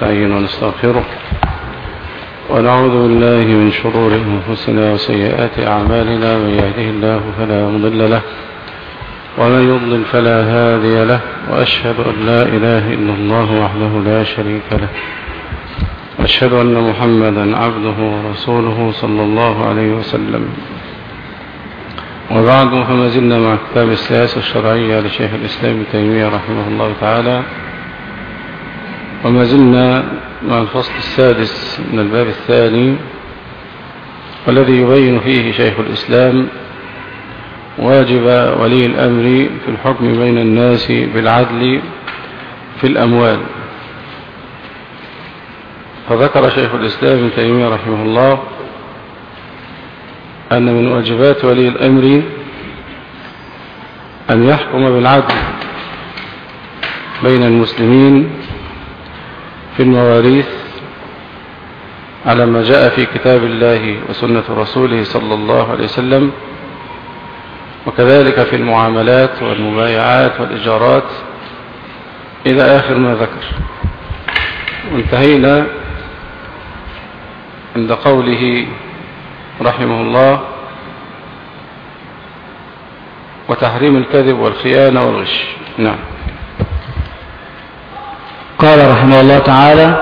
ونستعين ونستغفره ونعوذ بالله من شرور أنفسنا وسيئات أعمالنا من يهده الله فلا مضل له ومن يضلل فلا هادي له وأشهد أن لا إله إلا الله وحده لا شريك له وأشهد أن محمدا عبده ورسوله صلى الله عليه وسلم وبعد فما زلنا مع كتاب السياسة الشرعية لشيخ الإسلام تيمية رحمه الله تعالى وما زلنا مع الفصل السادس من الباب الثاني والذي يبين فيه شيخ الإسلام واجب ولي الأمر في الحكم بين الناس بالعدل في الأموال. فذكر شيخ الإسلام ابن تيمية رحمه الله أن من واجبات ولي الأمر أن يحكم بالعدل بين المسلمين في المواريث على ما جاء في كتاب الله وسنة رسوله صلى الله عليه وسلم وكذلك في المعاملات والمبايعات والإجارات إلى آخر ما ذكر. وانتهينا عند قوله رحمه الله وتحريم الكذب والخيانة والغش نعم. قال رحمه الله تعالى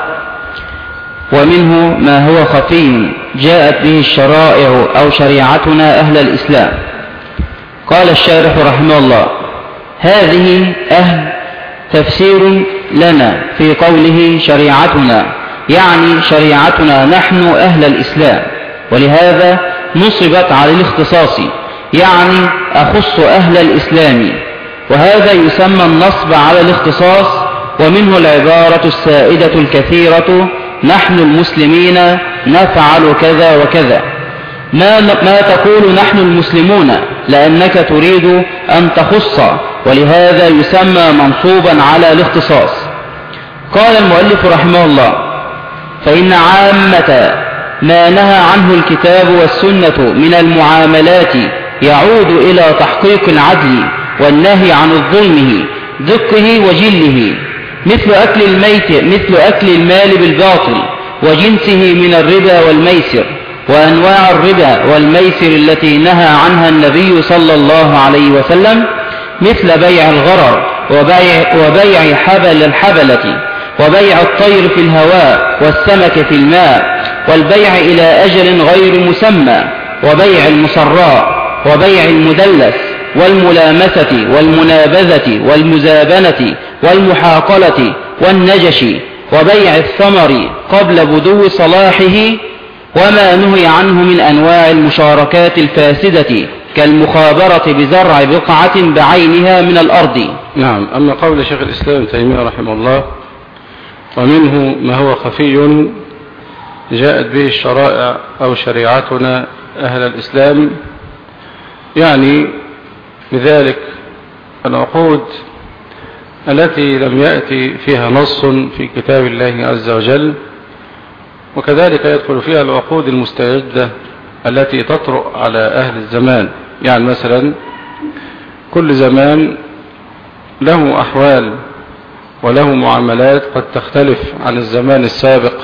ومنه ما هو خفي جاءت به الشرائع أو شريعتنا أهل الإسلام. قال الشارح رحمه الله هذه أهل تفسير لنا في قوله شريعتنا يعني شريعتنا نحن أهل الإسلام ولهذا نصبت على الاختصاص يعني أخص أهل الإسلام وهذا يسمى النصب على الاختصاص ومنه العبارة السائدة الكثيرة نحن المسلمين نفعل كذا وكذا. ما, ما تقول نحن المسلمون لأنك تريد أن تخص ولهذا يسمى منصوبا على الاختصاص. قال المؤلف رحمه الله فإن عامة ما نهى عنه الكتاب والسنة من المعاملات يعود إلى تحقيق العدل والنهي عن الظلم دقه وجله. مثل أكل الميت مثل أكل المال بالباطل وجنسه من الربا والميسر وأنواع الربا والميسر التي نهى عنها النبي صلى الله عليه وسلم مثل بيع الغرر وبيع, وبيع حبل الحبلة وبيع الطير في الهواء والسمك في الماء والبيع إلى أجل غير مسمى وبيع المصراء وبيع المدلس. والملامسة والمنابذة والمزابنة والمحاقلة والنجش وبيع الثمر قبل بدو صلاحه وما نهي عنه من أنواع المشاركات الفاسدة كالمخابرة بزرع بقعة بعينها من الأرض. نعم أما قول شيخ الإسلام تيمية رحمه الله ومنه ما هو خفي جاءت به الشرائع أو شريعتنا أهل الإسلام يعني بذلك العقود التي لم يأتي فيها نص في كتاب الله عز وجل وكذلك يدخل فيها العقود المستجدة التي تطرق على أهل الزمان. يعني مثلا كل زمان له أحوال وله معاملات قد تختلف عن الزمان السابق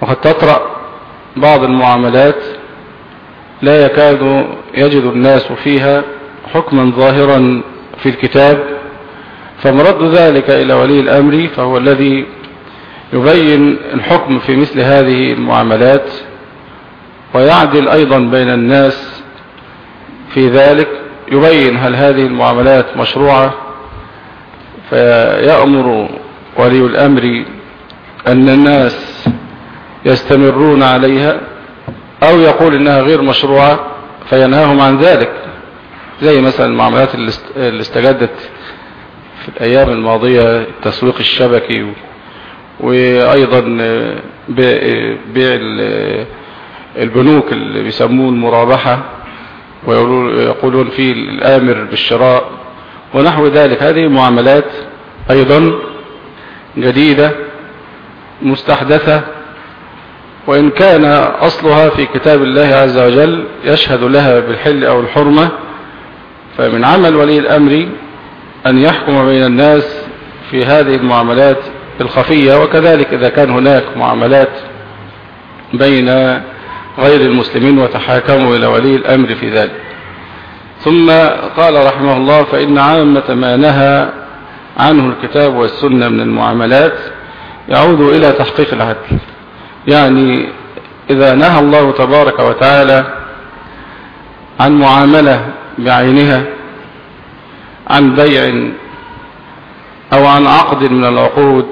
وقد تطرأ بعض المعاملات لا يكاد يجد الناس فيها حكما ظاهرا في الكتاب فمرد ذلك إلى ولي الأمر فهو الذي يبين الحكم في مثل هذه المعاملات ويعدل أيضا بين الناس في ذلك يبين هل هذه المعاملات مشروعة فيأمر ولي الأمر أن الناس يستمرون عليها أو يقول إنها غير مشروعة فينهاهم عن ذلك. زي مثلا المعاملات اللي استجدت في الأيام الماضية التسويق الشبكي وأيضا بيع البنوك اللي بيسموه المرابحة ويقولون فيه الآمر بالشراء. ونحو ذلك. هذه معاملات أيضا جديدة مستحدثة وإن كان أصلها في كتاب الله عز وجل يشهد لها بالحل أو الحرمة فمن عمل ولي الأمر أن يحكم بين الناس في هذه المعاملات الخفية وكذلك إذا كان هناك معاملات بين غير المسلمين وتحاكموا إلى ولي الأمر في ذلك. ثم قال رحمه الله فإن عامة ما نهى عنه الكتاب والسنة من المعاملات يعود إلى تحقيق العدل. يعني إذا نهى الله تبارك وتعالى عن معاملة بعينها عن بيع أو عن عقد من العقود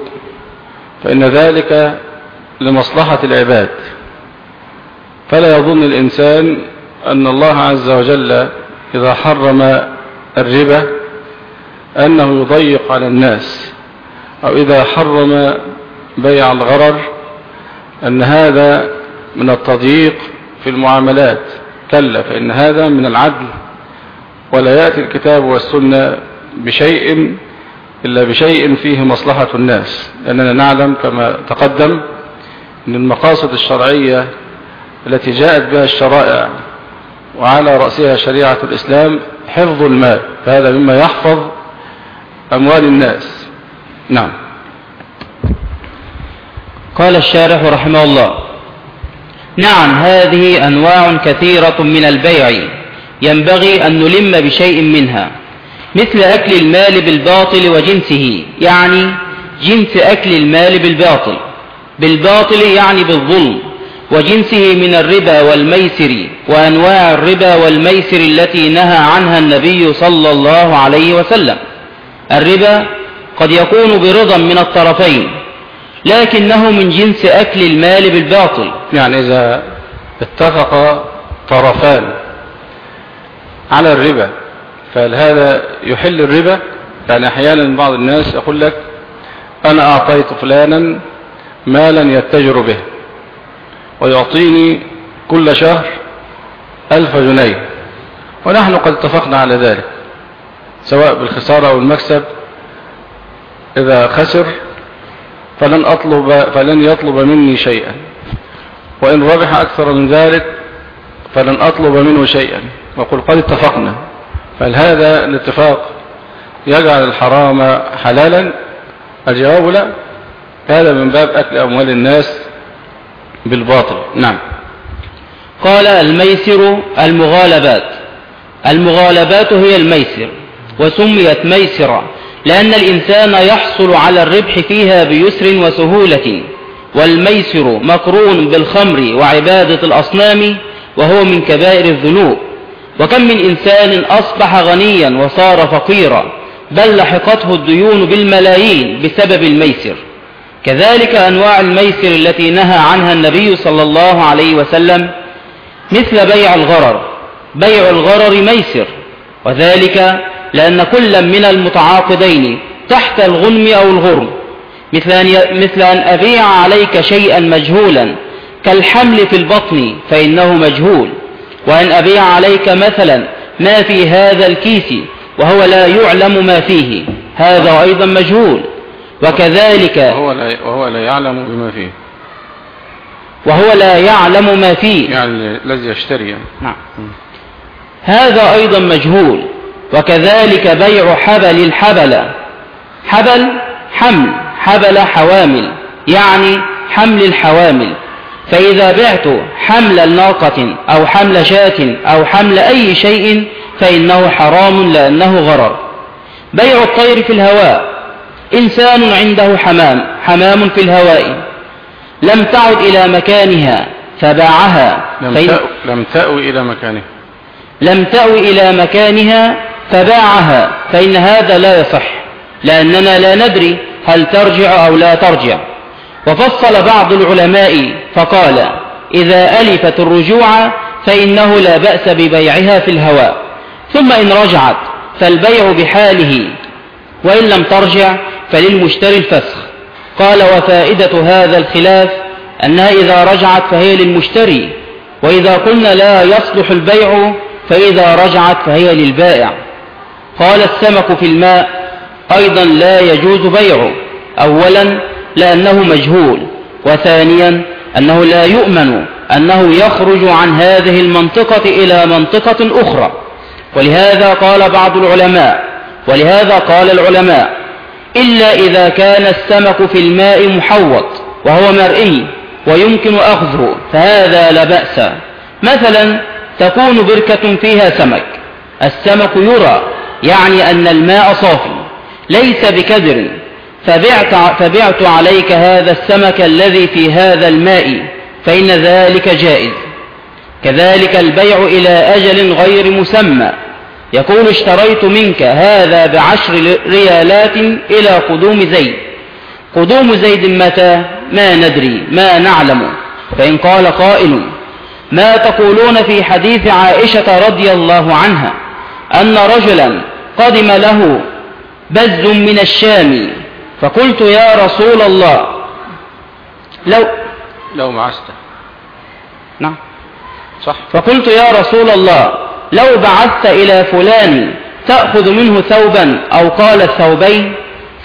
فإن ذلك لمصلحة العباد. فلا يظن الإنسان أن الله عز وجل إذا حرم الربا أنه يضيق على الناس أو إذا حرم بيع الغرر أن هذا من التضييق في المعاملات. كلا فإن هذا من العدل ولا يأتي الكتاب والسنة بشيء إلا بشيء فيه مصلحة الناس. لأننا نعلم كما تقدم أن المقاصد الشرعية التي جاءت بها الشرائع وعلى رأسها شريعة الإسلام حفظ المال فهذا مما يحفظ أموال الناس. نعم. قال الشارح رحمه الله. نعم هذه أنواع كثيرة من البيع. ينبغي أن نلم بشيء منها مثل أكل المال بالباطل وجنسه يعني جنس أكل المال بالباطل. بالباطل يعني بالظلم وجنسه من الربا والميسر وأنواع الربا والميسر التي نهى عنها النبي صلى الله عليه وسلم. الربا قد يكون برضا من الطرفين لكنه من جنس أكل المال بالباطل. يعني إذا اتفق طرفان على الربا فهل هذا يحل الربا؟ يعني أحيانا بعض الناس يقول لك أنا أعطيت فلانا مالا يتجر به ويعطيني كل شهر ألف جنيه. ونحن قد اتفقنا على ذلك سواء بالخسارة أو المكسب إذا خسر فلن, أطلب فلن يطلب مني شيئا. وإن ربح أكثر من ذلك فلن أطلب منه شيئا. وقل قد اتفقنا. فهل هذا الاتفاق يجعل الحرام حلالا؟ الجواب لا. هذا من باب أكل أموال الناس بالباطل. نعم. قال الميسر المغالبات. المغالبات هي الميسر وسميت ميسرة لأن الإنسان يحصل على الربح فيها بيسر وسهولة والميسر مقرون بالخمر وعبادة الأصنام وهو من كبائر الذنوب. وكم من إنسان أصبح غنيا وصار فقيرا بل لحقته الديون بالملايين بسبب الميسر. كذلك أنواع الميسر التي نهى عنها النبي صلى الله عليه وسلم مثل بيع الغرر. بيع الغرر ميسر وذلك لأن كل من المتعاقدين تحت الغنم أو الغرم. مثل أن, مثل أن أبيع عليك شيئا مجهولا كالحمل في البطن فإنه مجهول. وأن أبيع عليك مثلا ما في هذا الكيس وهو لا يعلم ما فيه هذا أيضا مجهول. وكذلك وهو لا, وهو لا يعلم بما فيه. وهو لا يعلم ما فيه. يعني الذي يشتري يعني. نعم. هذا أيضا مجهول. وكذلك بيع حبل الحبل. حبل حمل حبل حوامل يعني حمل الحوامل. فإذا بعت حمل الناقة أو حمل شاة أو حمل أي شيء فإنه حرام لأنه غرر. بيع الطير في الهواء. إنسان عنده حمام حمام في الهواء. لم تعد إلى مكانها فباعها. لم, فإن... لم تأوي إلى مكانها. لم تأوي إلى مكانها فباعها فإن هذا لا يصح لأننا لا ندري هل ترجع أو لا ترجع. وفصل بعض العلماء فقال إذا ألفت الرجوع فإنه لا بأس ببيعها في الهواء. ثم إن رجعت فالبيع بحاله وإن لم ترجع فللمشتري الفسخ. قال وفائدة هذا الخلاف أنها إذا رجعت فهي للمشتري وإذا قلنا لا يصلح البيع فإذا رجعت فهي للبائع. قال السمك في الماء أيضا لا يجوز بيعه. أولا لأنه مجهول وثانيا أنه لا يؤمن أنه يخرج عن هذه المنطقة إلى منطقة أخرى. ولهذا قال بعض العلماء ولهذا قال العلماء إلا إذا كان السمك في الماء محوط وهو مرئي ويمكن أخذه فهذا لا بأس. مثلا تكون بركة فيها سمك السمك يرى يعني أن الماء صافي ليس بكدر فبعت, فبعت عليك هذا السمك الذي في هذا الماء فإن ذلك جائز. كذلك البيع إلى أجل غير مسمى. يقول اشتريت منك هذا بعشر ريالات إلى قدوم زيد. قدوم زيد متى؟ ما ندري ما نعلم. فإن قال قائل ما تقولون في حديث عائشة رضي الله عنها أن رجلا قدم له بز من الشام. فقلت يا رسول الله لو لو معست نعم. صح. فقلت يا رسول الله لو بعثت إلى فلان تأخذ منه ثوبا أو قال الثوبين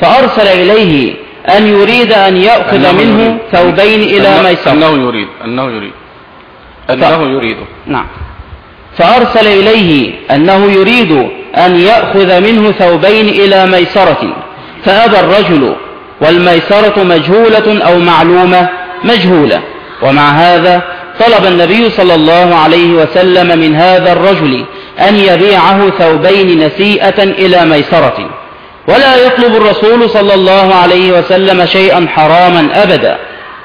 فأرسل إليه أن يريد أن يأخذ أنه منه يريد. ثوبين إلى أنه- ميسر. أنه يريد. أنه يريد. أنه يريد نعم. فأرسل إليه أنه يريد أن يأخذ منه ثوبين إلى ميسرة فأبى الرجل والميسرة مجهولة أو معلومة؟ مجهولة. ومع هذا طلب النبي صلى الله عليه وسلم من هذا الرجل أن يبيعه ثوبين نسيئة إلى ميسرة. ولا يطلب الرسول صلى الله عليه وسلم شيئا حراما أبدا.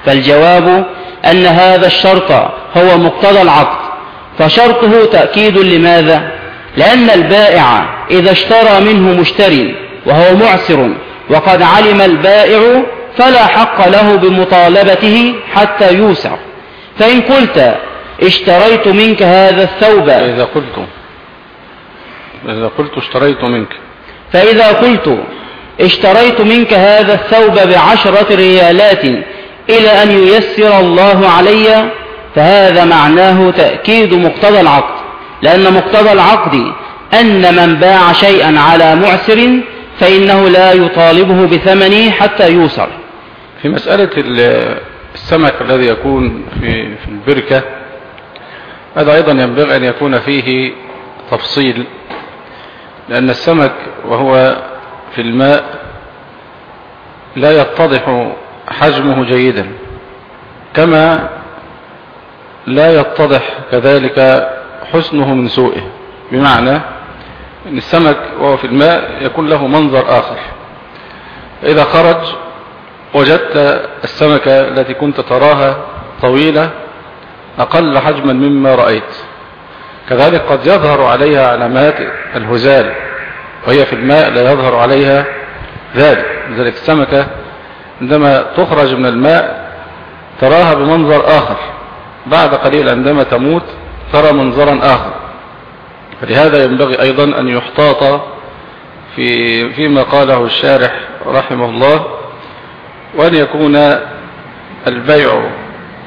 فالجواب أن هذا الشرط هو مقتضى العقد. فشرطه تأكيد لماذا؟ لأن البائع إذا اشترى منه مشتري وهو معسر وقد علم البائع فلا حق له بمطالبته حتى يوسع فإن قلت اشتريت منك هذا الثوب إذا قلت إذا قلت اشتريت منك فإذا قلت اشتريت منك هذا الثوب بعشرة ريالات إلى أن ييسر الله علي فهذا معناه تأكيد مقتضى العقد لأن مقتضى العقد أن من باع شيئا على معسر فإنه لا يطالبه بثمنه حتى يوصل. في مسألة ال- السمك الذي يكون في في البركة هذا أيضا ينبغي أن يكون فيه تفصيل لأن السمك وهو في الماء لا يتضح حجمه جيدا كما لا يتضح كذلك حسنه من سوءه. بمعنى أن السمك وهو في الماء يكون له منظر آخر. إذا خرج وجدت السمكة التي كنت تراها طويلة أقل حجما مما رأيت. كذلك قد يظهر عليها علامات الهزال وهي في الماء لا يظهر عليها ذلك. لذلك السمكة عندما تخرج من الماء تراها بمنظر آخر. بعد قليل عندما تموت ترى منظرا آخر. فلهذا ينبغي أيضا أن يحتاط في فيما قاله الشارح رحمه الله وأن يكون البيع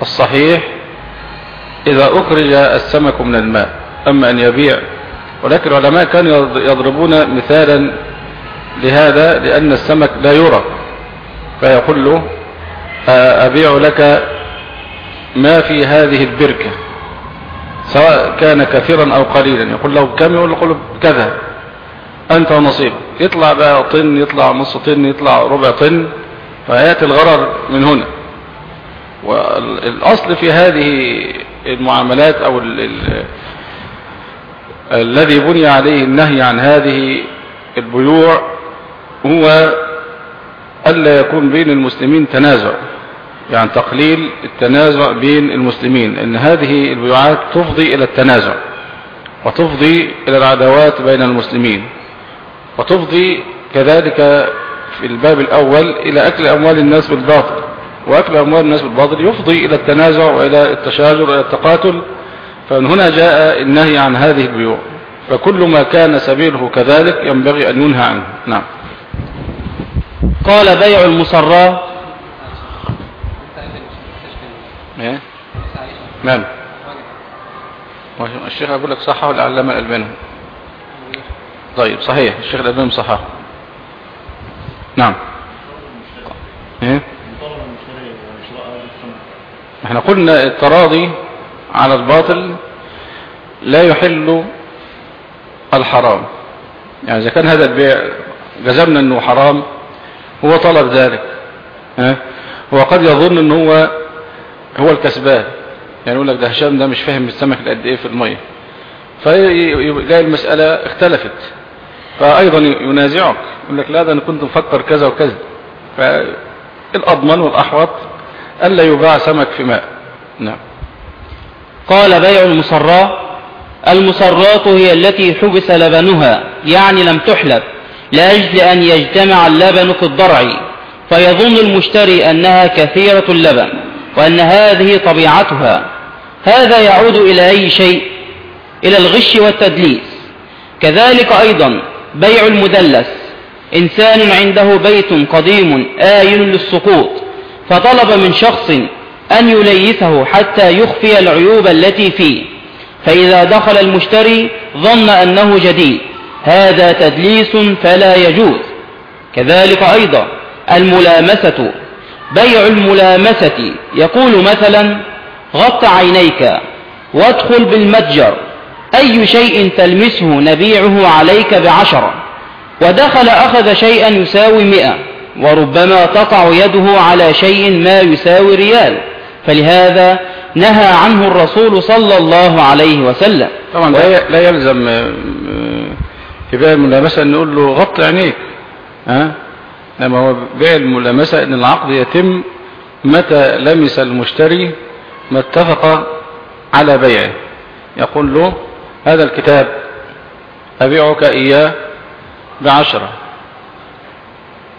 الصحيح إذا أخرج السمك من الماء أما أن يبيع. ولكن العلماء كانوا يضربون مثالا لهذا لأن السمك لا يرى فيقول له أبيع لك ما في هذه البركة سواء كان كثيرا أو قليلا. يقول له كم؟ يقول له كذا. أنت ونصيبك يطلع بقى طن يطلع نص طن يطلع ربع طن. فيأتي الغرر من هنا. والأصل في هذه المعاملات أو ال ال الذي بني عليه النهي عن هذه البيوع هو ألا يكون بين المسلمين تنازع. يعني تقليل التنازع بين المسلمين إن هذه البيوعات تفضي إلى التنازع وتفضي إلى العداوات بين المسلمين وتفضي كذلك في الباب الأول إلى أكل أموال الناس بالباطل وأكل أموال الناس بالباطل يفضي إلى التنازع وإلى التشاجر وإلى التقاتل فمن هنا جاء النهي عن هذه البيوع فكل ما كان سبيله كذلك ينبغي أن ينهى عنه. نعم. قال بيع المصراه إيه؟ نعم. الشيخ أقول لك صححه العلامه الألباني؟ طيب صحيح. الشيخ الألباني صححه نعم. إيه؟ إحنا قلنا التراضي على الباطل لا يحل الحرام. يعني إذا كان هذا البيع جزمنا إنه حرام هو طلب ذلك. ها وقد يظن ان هو هو الكسبان. يعني يقول لك ده هشام ده مش فاهم السمك قد إيه في المية. فيلاقي المسألة اختلفت. فأيضا ينازعك. يقول لك لا ده أنا كنت مفكر كذا وكذا. فالأضمن والأحوط ألا يباع سمك في ماء. نعم. قال بيع المصراة المصرات هي التي حبس لبنها يعني لم تحلب. لأجل أن يجتمع اللبن في الضرع. فيظن المشتري أنها كثيرة اللبن. وأن هذه طبيعتها هذا يعود إلى أي شيء؟ إلى الغش والتدليس. كذلك أيضا بيع المدلس. إنسان عنده بيت قديم آين للسقوط فطلب من شخص أن يليسه حتى يخفي العيوب التي فيه. فإذا دخل المشتري ظن أنه جديد. هذا تدليس فلا يجوز. كذلك أيضا الملامسة بيع الملامسة. يقول مثلا غط عينيك وادخل بالمتجر. أي شيء تلمسه نبيعه عليك بعشرة ودخل أخذ شيئا يساوي مئة. وربما تقع يده على شيء ما يساوي ريال. فلهذا نهى عنه الرسول صلى الله عليه وسلم. طبعا لا لا يلزم في بيع الملامسة نقول له غط عينيك. ها؟ لما هو بيع الملامسة أن العقد يتم متى لمس المشتري ما اتفق على بيعه. يقول له هذا الكتاب أبيعك إياه بعشرة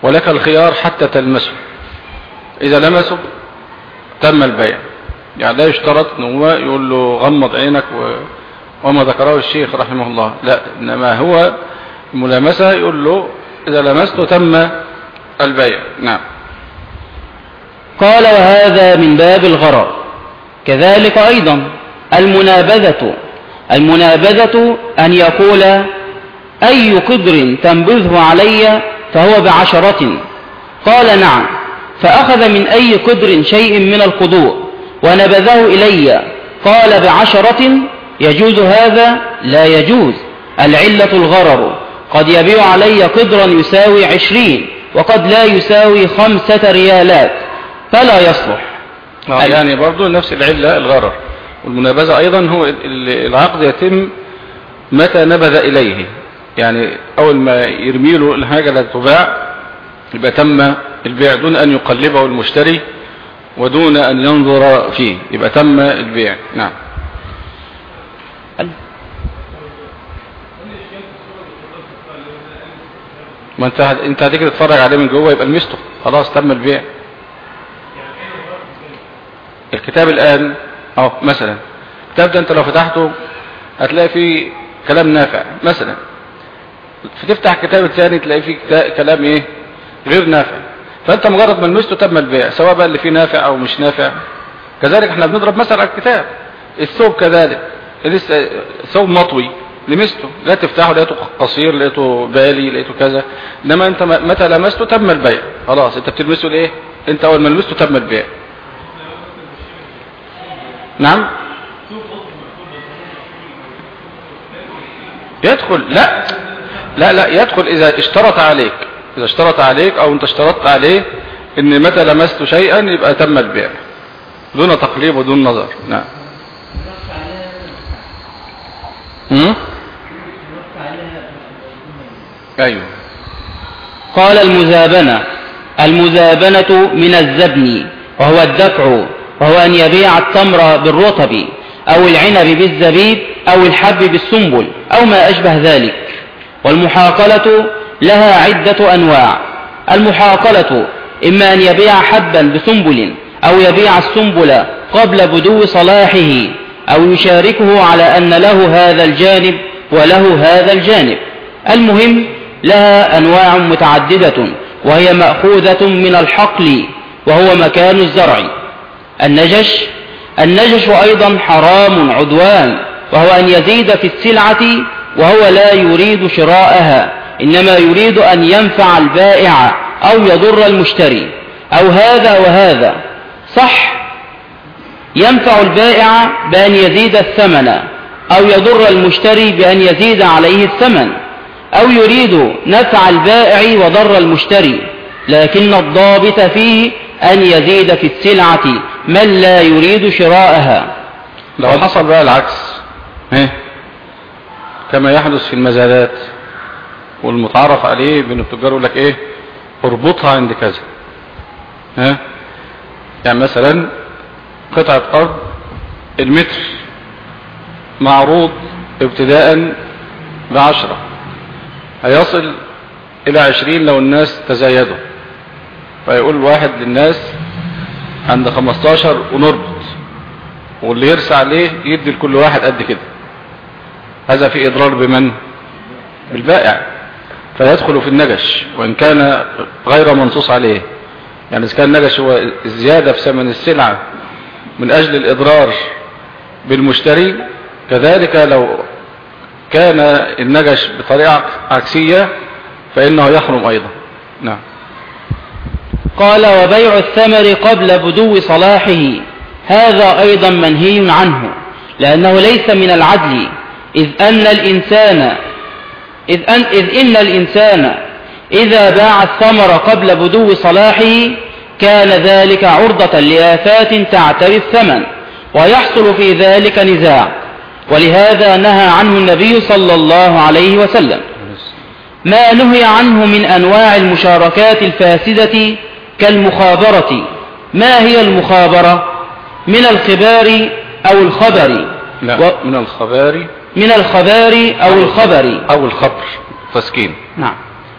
ولك الخيار حتى تلمسه. إذا لمسه تم البيع. يعني لا يشترط أنه يقول له غمض عينك و... وما ذكره الشيخ رحمه الله. لا إنما هو الملامسة يقول له إذا لمسته تم البيع. نعم. قال وهذا من باب الغرر. كذلك أيضا المنابذة. المنابذة أن يقول أي قدر تنبذه علي فهو بعشرة. قال نعم. فأخذ من أي قدر شيء من القدور ونبذه إلي. قال بعشرة. يجوز هذا؟ لا يجوز. العلة الغرر. قد يبيع علي قدرا يساوي عشرين. وقد لا يساوي خمسة ريالات فلا يصلح. يعني برضو نفس العلة الغرر. والمنابذة أيضا هو العقد يتم متى نبذ إليه. يعني أول ما يرمي له الحاجة التي تباع يبقى تم البيع دون أن يقلبه المشتري ودون أن ينظر فيه. يبقى تم البيع. نعم. ما انت انت هتيجي تتفرج عليه من جوه يبقى لمسته خلاص تم البيع. الكتاب الآن أهو مثلا. الكتاب ده انت لو فتحته هتلاقي فيه كلام نافع. مثلا فتفتح الكتاب الثاني تلاقي فيه كلام إيه؟ غير نافع. فأنت مجرد ما لمسته تم البيع سواء بقى اللي فيه نافع أو مش نافع. كذلك إحنا بنضرب مثلا على الكتاب. الثوب كذلك. لسه ثوب مطوي. لمسته. لا تفتحه لقيته قصير لقيته بالي لقيته كذا. إنما أنت متى لمسته تم البيع. خلاص أنت بتلمسه لإيه؟ أنت أول ما لمسته تم البيع. نعم؟ يدخل. لا. لا لا يدخل إذا اشترط عليك. إذا اشترط عليك أو أنت اشترطت عليه إن متى لمست شيئا يبقى تم البيع. دون تقليب ودون نظر. نعم. هم؟ أيوه. قال المزابنة. المزابنة من الزبن وهو الدفع وهو أن يبيع التمر بالرطب أو العنب بالزبيب أو الحب بالسنبل أو ما أشبه ذلك. والمحاقلة لها عدة أنواع. المحاقلة إما أن يبيع حبا بسنبل أو يبيع السنبل قبل بدو صلاحه أو يشاركه على أن له هذا الجانب وله هذا الجانب. المهم لها أنواع متعددة وهي مأخوذة من الحقل وهو مكان الزرع. النجش النجش أيضا حرام عدوان وهو أن يزيد في السلعة وهو لا يريد شراءها إنما يريد أن ينفع البائع أو يضر المشتري. أو هذا وهذا. صح. ينفع البائع بأن يزيد الثمن أو يضر المشتري بأن يزيد عليه الثمن. أو يريد نفع البائع وضر المشتري لكن الضابط فيه أن يزيد في السلعة من لا يريد شراءها. لو حصل بقى العكس إيه كما يحدث في المزادات والمتعارف عليه بين التجار يقول لك إيه اربطها عند كذا ها يعني مثلا قطعة أرض المتر معروض ابتداء بعشرة. هيصل إلى عشرين لو الناس تزايدوا. فيقول واحد للناس عند خمستاشر ونربط واللي يرسى عليه يدي لكل واحد قد كده. هذا في إضرار بمن؟ بالبائع. فيدخل في النجش وإن كان غير منصوص عليه. يعني إذا كان النجش هو الزيادة في ثمن السلعة من أجل الإضرار بالمشتري كذلك لو كان النجش بطريقة عكسية فإنه يحرم أيضا. نعم. قال وبيع الثمر قبل بدو صلاحه هذا أيضا منهي عنه لأنه ليس من العدل إذ أن الإنسان إذ, أن إذ إن الإنسان إذا باع الثمر قبل بدو صلاحه كان ذلك عرضة لآفات تعتري الثمن ويحصل في ذلك نزاع. ولهذا نهى عنه النبي صلى الله عليه وسلم. ما نهي عنه من أنواع المشاركات الفاسدة كالمخابرة. ما هي المخابرة؟ من الخبار أو الخبر. لا و... من الخبار. من الخبار أو الخبر. أو الخبر. تسكين. نعم.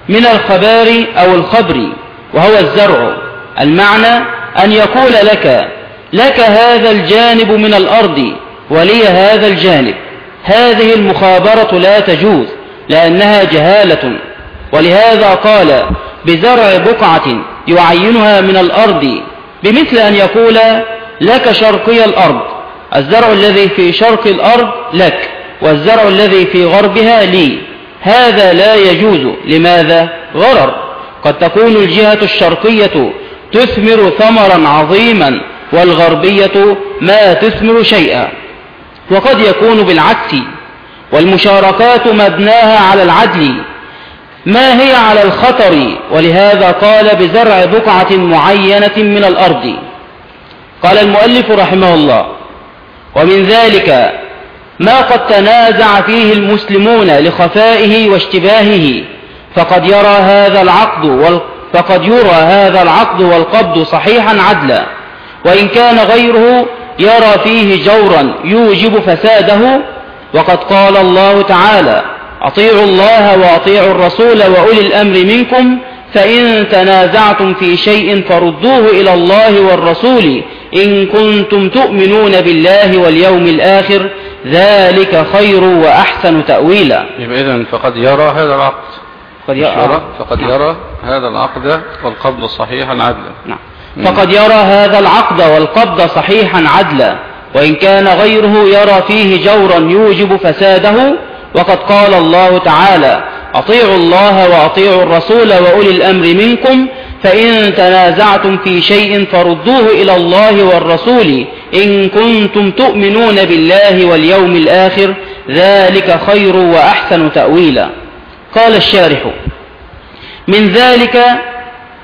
من الخبار أو الخبر وهو الزرع. المعنى أن يقول لك لك هذا الجانب من الأرض. ولي هذا الجانب. هذه المخابرة لا تجوز لأنها جهالة. ولهذا قال بزرع بقعة يعينها من الأرض بمثل أن يقول لك شرقي الأرض الزرع الذي في شرق الأرض لك والزرع الذي في غربها لي. هذا لا يجوز. لماذا؟ غرر. قد تكون الجهة الشرقية تثمر ثمرا عظيما والغربية ما تثمر شيئا. وقد يكون بالعكس والمشاركات مبناها على العدل. ما هي على الخطر؟ ولهذا قال بزرع بقعة معينة من الأرض. قال المؤلف رحمه الله ومن ذلك ما قد تنازع فيه المسلمون لخفائه واشتباهه فقد يرى هذا العقد وال... فقد يرى هذا العقد والقبض صحيحا عدلا وإن كان غيره يرى فيه جورا يوجب فساده وقد قال الله تعالى أطيعوا الله وأطيعوا الرسول وأولي الأمر منكم فإن تنازعتم في شيء فردوه إلى الله والرسول إن كنتم تؤمنون بالله واليوم الآخر ذلك خير وأحسن تأويلا يبقى إذن فقد يرى هذا العقد قد يرى فقد نعم. يرى هذا العقد والقبض صحيحا عدلا نعم. فقد يرى هذا العقد والقبض صحيحا عدلا وإن كان غيره يرى فيه جورا يوجب فساده. وقد قال الله تعالى أطيعوا الله وأطيعوا الرسول وأولي الأمر منكم فإن تنازعتم في شيء فردوه إلى الله والرسول إن كنتم تؤمنون بالله واليوم الآخر ذلك خير وأحسن تأويلا. قال الشارح من ذلك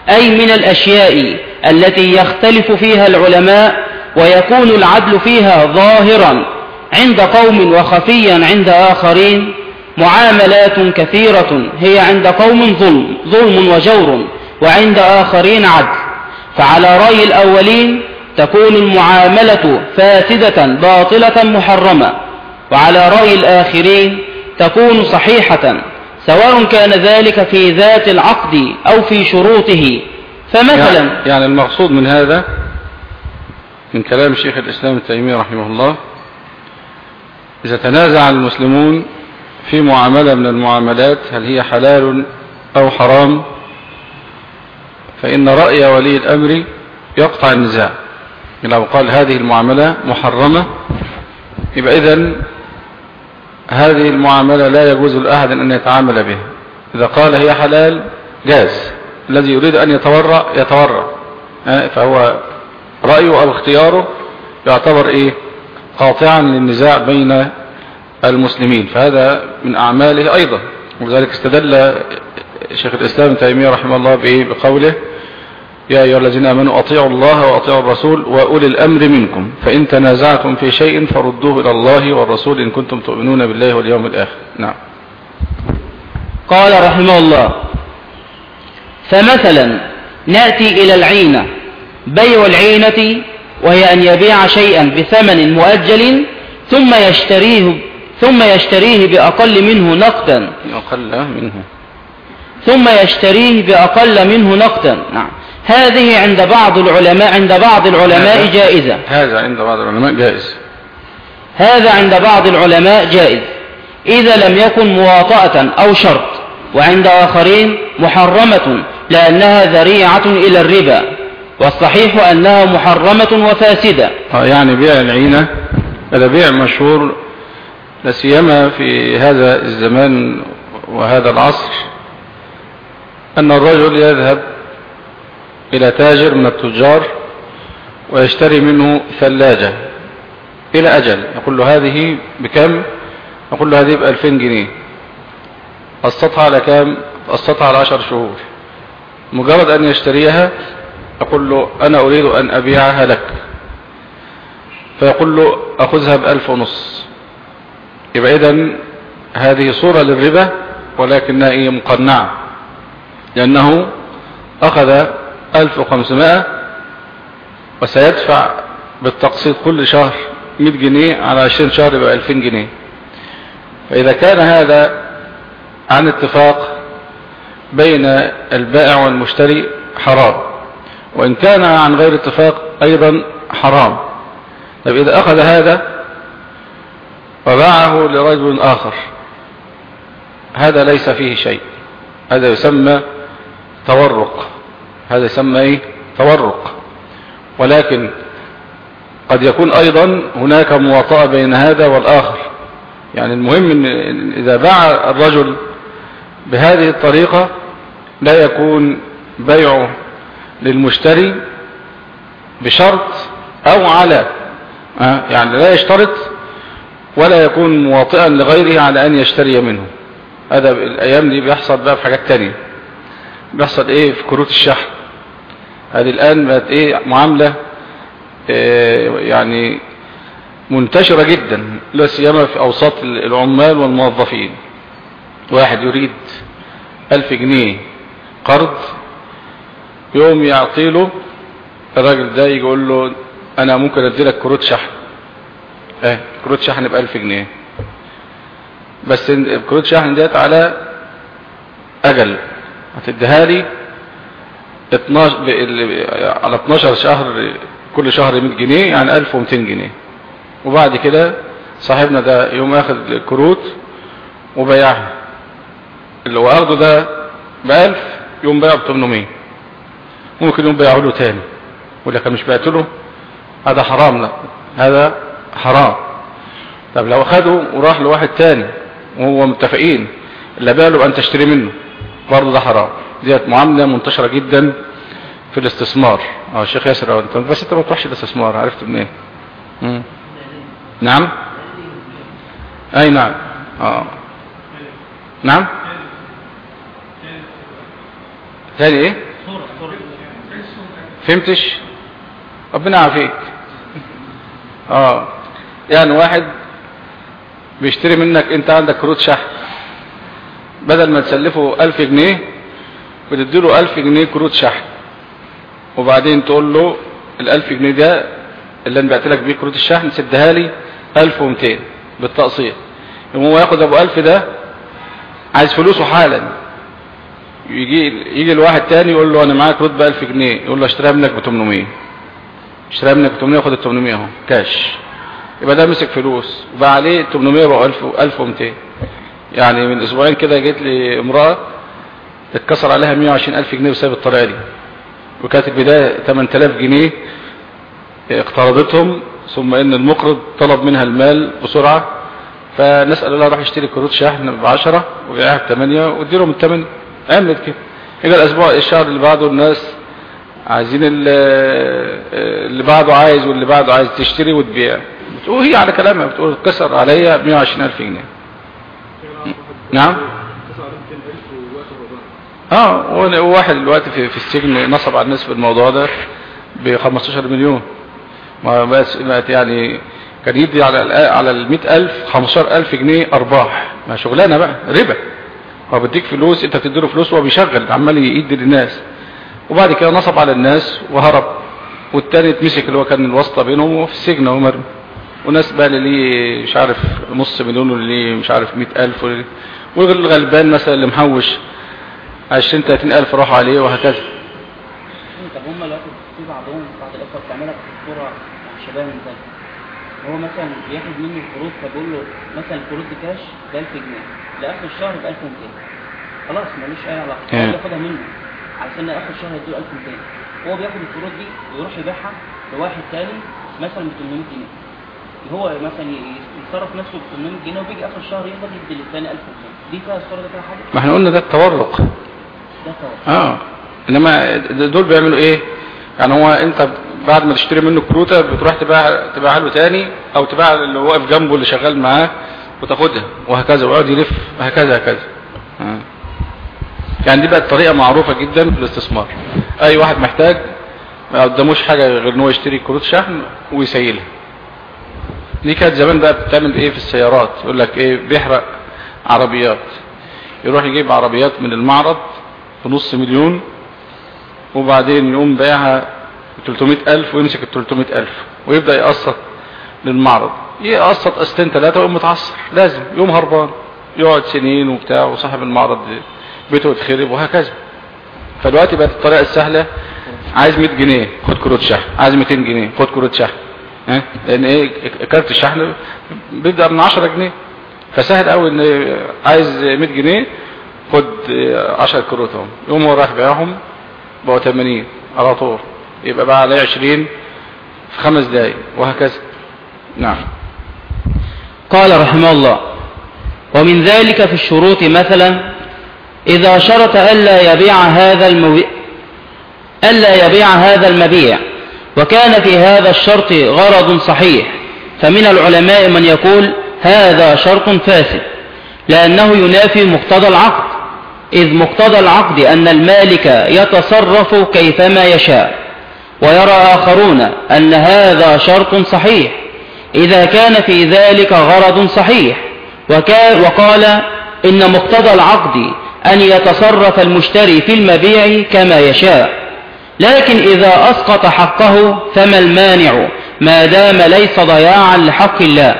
أي من الأشياء التي يختلف فيها العلماء ويكون العدل فيها ظاهرا عند قوم وخفيا عند آخرين معاملات كثيرة هي عند قوم ظلم ظلم وجور وعند آخرين عدل. فعلى رأي الأولين تكون المعاملة فاسدة باطلة محرمة. وعلى رأي الآخرين تكون صحيحة سواء كان ذلك في ذات العقد أو في شروطه. فمثلا يعني, يعني المقصود من هذا من كلام شيخ الإسلام التيمية رحمه الله إذا تنازع المسلمون في معاملة من المعاملات هل هي حلال أو حرام فإن رأي ولي الأمر يقطع النزاع. لو قال هذه المعاملة محرمة يبقى إذن هذه المعاملة لا يجوز لأحد أن يتعامل بها. إذا قال هي حلال جاز. الذي يريد أن يتورع يتورع. فهو رأيه أو اختياره يعتبر إيه؟ قاطعا للنزاع بين المسلمين. فهذا من أعماله أيضا. ولذلك استدل شيخ الإسلام تيمية رحمه الله بإيه بقوله يا أيها الذين آمنوا أطيعوا الله وأطيعوا الرسول وأولي الأمر منكم. فإن تنازعتم في شيء فردوه إلى الله والرسول إن كنتم تؤمنون بالله واليوم الآخر. نعم. قال رحمه الله فمثلا نأتي إلى العينة بيع العينة وهي أن يبيع شيئا بثمن مؤجل ثم يشتريه ثم يشتريه بأقل منه نقدا. أقل منه. ثم يشتريه بأقل منه نقدا. نعم. هذه عند بعض العلماء عند بعض العلماء جائزة. هذا عند بعض العلماء جائز. هذا عند بعض العلماء جائز. إذا لم يكن مواطأة أو شرط وعند آخرين محرمة. لأنها ذريعة إلى الربا والصحيح أنها محرمة وفاسدة. آه يعني بيع العينة هذا بيع مشهور لا سيما في هذا الزمان وهذا العصر أن الرجل يذهب إلى تاجر من التجار ويشتري منه ثلاجة إلى أجل. يقول له هذه بكم؟ يقول له هذه بألفين جنيه. قسطها على كام؟ قسطها على عشر شهور. مجرد أن يشتريها يقول له أنا أريد أن أبيعها لك. فيقول له أخذها بألف ونص. يبقى إذن هذه صورة للربا ولكنها إيه مقنعة. لأنه أخذ 1500 وسيدفع بالتقسيط كل شهر 100 جنيه على 20 شهر يبقى 2000 جنيه. فإذا كان هذا عن اتفاق بين البائع والمشتري حرام. وإن كان عن غير اتفاق أيضا حرام. طيب إذا أخذ هذا وباعه لرجل آخر هذا ليس فيه شيء. هذا يسمى تورق. هذا يسمى إيه؟ تورق. ولكن قد يكون أيضا هناك مواطأة بين هذا والآخر. يعني المهم إن إذا باع الرجل بهذه الطريقة لا يكون بيعه للمشتري بشرط أو على يعني لا يشترط ولا يكون مواطئا لغيره على أن يشتري منه. هذا الأيام دي بيحصل بقى في حاجات تانية. بيحصل إيه؟ في كروت الشحن. هذه الآن بقت إيه؟ معاملة إيه يعني منتشرة جدا لا سيما في أوساط العمال والموظفين. واحد يريد ألف جنيه قرض يوم يعطيله الراجل ده يقول له أنا ممكن ادي لك كروت شحن. آه كروت شحن بألف جنيه. بس كروت شحن ديت على أجل. هتديها لي 12 على 12 شهر كل شهر 100 جنيه يعني 1200 جنيه. وبعد كده صاحبنا ده يوم اخذ الكروت وبيعها. اللي هو اخده ده ب 1000 يوم بيعه ب 800 ممكن يوم بيعه له تاني. يقول لك مش بعت له؟ هذا حرام لا. هذا حرام. طب لو اخده وراح لواحد تاني وهو متفقين اللي باله أن تشتري منه. برضه ده حرام. ديت معاملة منتشرة جدا في الاستثمار. آه الشيخ ياسر انت بس أنت ما تروحش الاستثمار عرفت منين؟ إيه نعم؟ أي نعم. آه. نعم؟ ثاني إيه؟ فهمتش؟ ربنا يعافيك. آه. يعني واحد بيشتري منك أنت عندك كروت شحن. بدل ما تسلفه ألف جنيه بتديله ألف جنيه كروت شحن. وبعدين تقول له الألف جنيه ده اللي أنا بعت لك بيه كروت الشحن سدها لي ألف ومتين بالتقسيط. يقوم هو ياخد أبو ألف ده عايز فلوسه حالا. يجي يجي الواحد تاني يقول له أنا معايا كروت بألف جنيه يقول له أشتريها منك ب 800 أشتريها منك ب 800 وخد ال 800 أهو كاش. يبقى ده مسك فلوس وبقى عليه 800 بقى 1000 1200 يعني من أسبوعين كده جت لي امرأة اتكسر عليها 120 ألف جنيه بسبب الطريقة دي. وكانت البداية 8000 جنيه اقترضتهم ثم إن المقرض طلب منها المال بسرعة. فنسأل الله راح يشتري كروت شحن ب 10 وبيعها ب 8 واديلهم ال 8 عملت كده. يجي الأسبوع الشهر اللي بعده الناس عايزين اللي بعده عايز واللي بعده عايز تشتري وتبيع. بتقول هي على كلامها بتقول اتكسر عليا 120 ألف جنيه. نعم؟ آه وواحد دلوقتي في, في السجن نصب على الناس في الموضوع ده ب 15 مليون. ما بس يعني كان يدي على على ال 100000 15000 جنيه أرباح. ما شغلانة بقى ربا. هو بيديك فلوس انت بتديله فلوس وهو بيشغل عمال يدي للناس. وبعد كده نصب على الناس وهرب. والتاني اتمسك اللي هو كان الواسطة بينهم وفي السجن وهو مرمي وناس بقى اللي ليه مش عارف نص مليون واللي مش عارف 100000 والغلبان مثلا اللي محوش 20 30000 راحوا عليه وهكذا. طب هم دلوقتي في بعضهم بعض الاخوه بتعملها بصوره شباب من ذلك هو مثلا بياخد منه القروض فبيقول له مثلا القروض دي كاش ب 1000 جنيه لاخر الشهر ب 1200 خلاص ملوش أي علاقة. هو بياخدها منه علشان اخر الشهر يديله 1200 هو بياخد القروض دي ويروح يبيعها لواحد تاني مثلا ب 800 جنيه. هو مثلا يصرف نفسه ب 800 جنيه وبيجي آخر الشهر يقبض يدي للثاني 1200 دي فيها الصورة دي فيها حاجة؟ ما إحنا قلنا ده التورق. ده تورق آه. إنما دول بيعملوا إيه؟ يعني هو أنت بعد ما تشتري منه كروتة بتروح تباع تبيعها له تاني أو تباع اللي واقف جنبه اللي شغال معاه وتاخدها وهكذا ويقعد يلف هكذا هكذا. يعني دي بقت طريقة معروفة جدا في الاستثمار. أي واحد محتاج ما قداموش حاجة غير إن هو يشتري كروت شحن ويسيلها. دي كانت زمان بقى بتعمل إيه في السيارات؟ يقول لك إيه؟ بيحرق عربيات. يروح يجيب عربيات من المعرض بنص مليون وبعدين يقوم بايعها 300 ألف ويمسك ال 300 ألف ويبدأ يقسط للمعرض. يقسط قسطين ثلاثة ويقوم متعصر. لازم. يوم هربان. يقعد سنين وبتاع وصاحب المعرض بيته يتخرب وهكذا. فدلوقتي بقت الطريقة السهلة. عايز 100 جنيه خد كروت شحن. عايز 200 جنيه خد كروت شحن. لأن إيه؟ كارت الشحن بيبدأ من 10 جنيه. فسهل قوي إن عايز 100 جنيه خد 10 كروت اهم يقوم هو رايح بيعهم بقوا 80 على طول. يبقى بقى عليه 20 في خمس دقايق وهكذا. نعم. قال رحمه الله ومن ذلك في الشروط مثلا إذا شرط ألا يبيع هذا المبيع ألا يبيع هذا المبيع وكان في هذا الشرط غرض صحيح فمن العلماء من يقول هذا شرط فاسد لأنه ينافي مقتضى العقد إذ مقتضى العقد أن المالك يتصرف كيفما يشاء ويرى آخرون أن هذا شرط صحيح. إذا كان في ذلك غرض صحيح. وقال إن مقتضى العقد أن يتصرف المشتري في المبيع كما يشاء. لكن إذا أسقط حقه فما المانع؟ ما دام ليس ضياعا لحق الله.